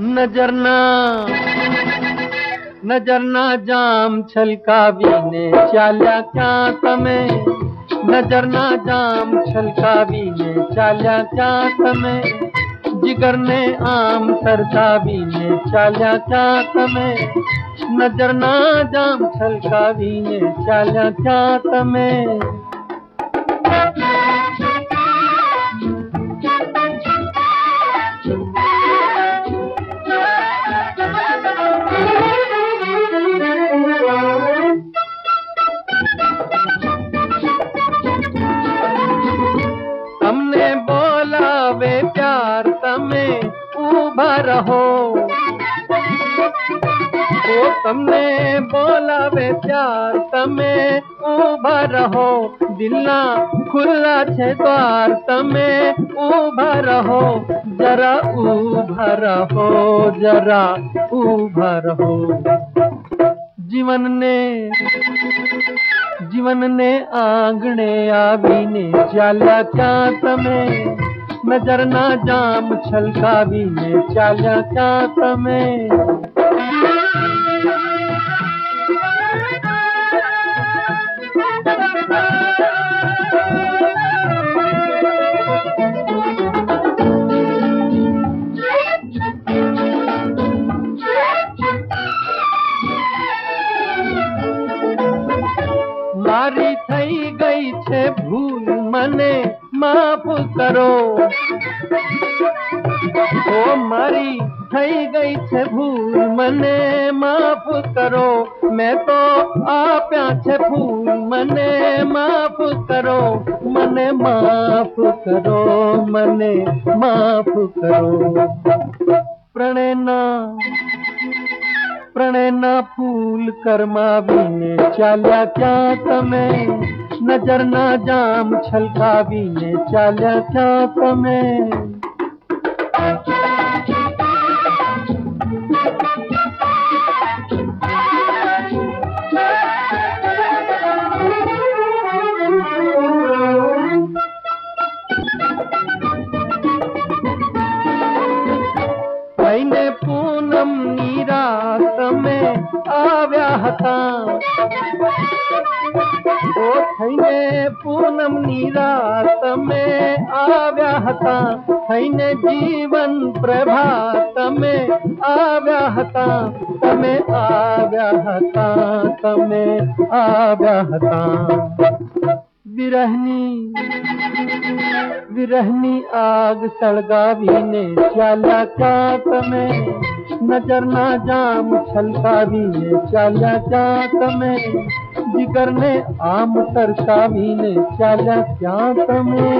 नज़र ना नज़र ना जाम छलका वीने चाल्या क्या समय नज़र ना जाम छलका वीने चाल्या क्या समय जिगर ने आम सरता वीने चाल्या क्या समय नज़र ना जाम छलका वीने चाल्या क्या समय हमने बोला वे प्यार तमें उभा रहो। ઓ તમને બોલાવે પ્યાર તમે ઉભા રહો દિલના ખુલ્લા છે દ્વાર તમે ઉભા રહો જરા ઉભા રહો જરા ઉભા રહો જીવનને જીવનને આંગણે આવીને ચાલ્યા ક્યાં તમે નજરના જામ છલકાવીને ચાલ્યા ક્યાં તમે મારી થઈ ગઈ છે ભૂલ મને માફ કરો. ઓ મારી થઈ ગઈ છે ભૂલ મને માફ કરો મેં તો આપ્યા છે ફૂલ મને માફ કરો મને માફ કરો મને માફ કરો પ્રણયના પ્રણયના ફૂલ કરમાવીને ચાલ્યા ક્યાં તમે નજરના જામ છલકાવીને ચાલ્યા ક્યાં તમે में ओ थैने पूनम निरात में आव्या हता। थैने जीवन प्रभात में आव्या तमे आव्या तमे आव्या विरहनी विरहनी आग सड़गा भी ने चाला चाक में। नज़र ना जाम छलका भी ने चाला चाक में। जिगर ने आम सरकावी ने चाला चाक में।